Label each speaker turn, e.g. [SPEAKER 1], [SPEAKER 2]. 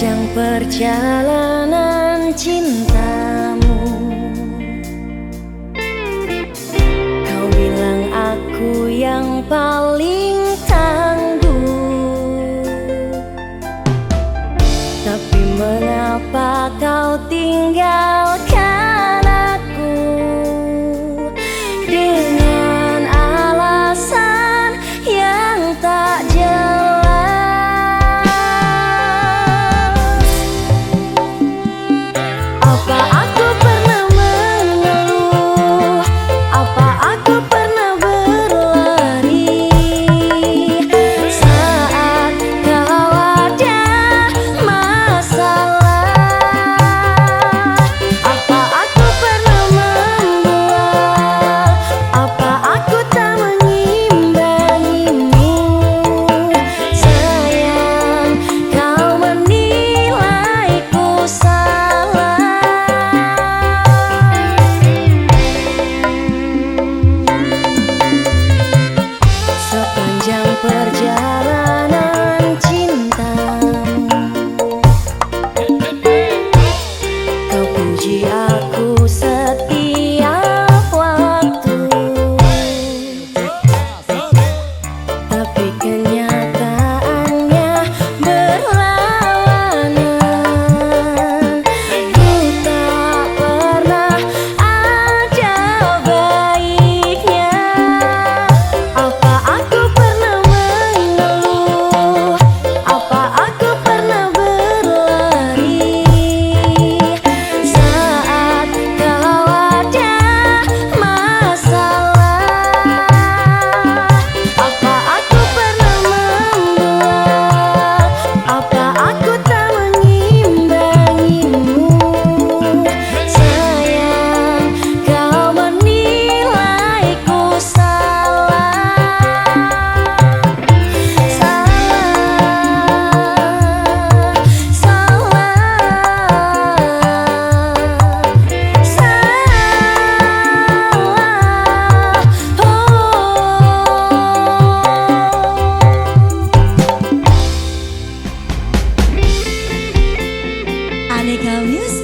[SPEAKER 1] Sepanjang perjalanan cintamu. Kau bilang aku yang paling tangguh. Tapi mengapa kau tinggal Manika Music.